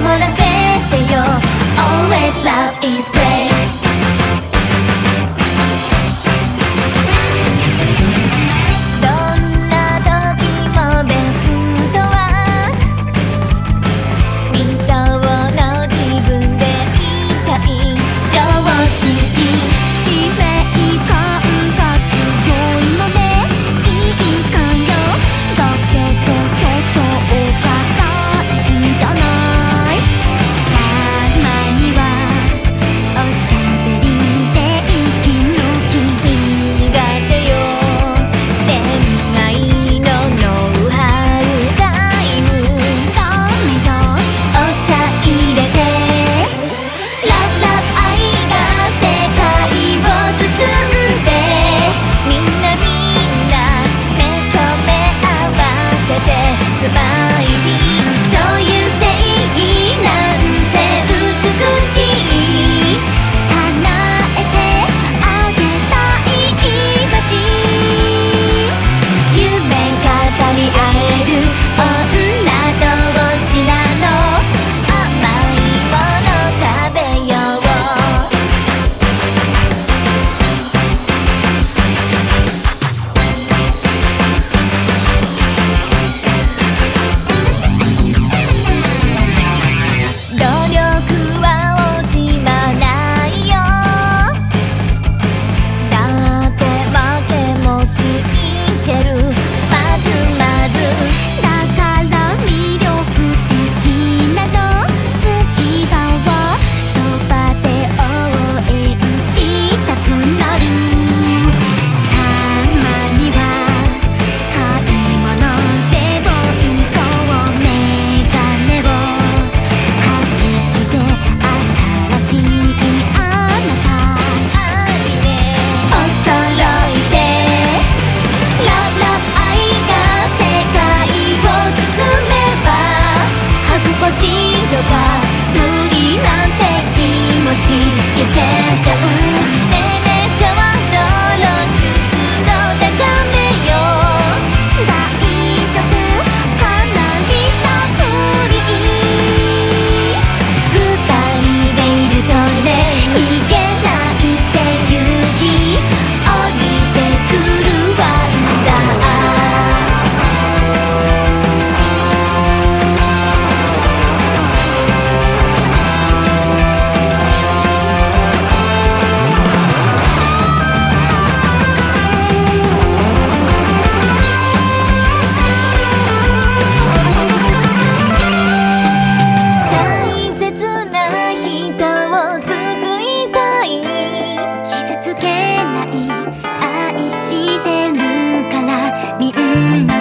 守らせてよ Always love is mm -hmm.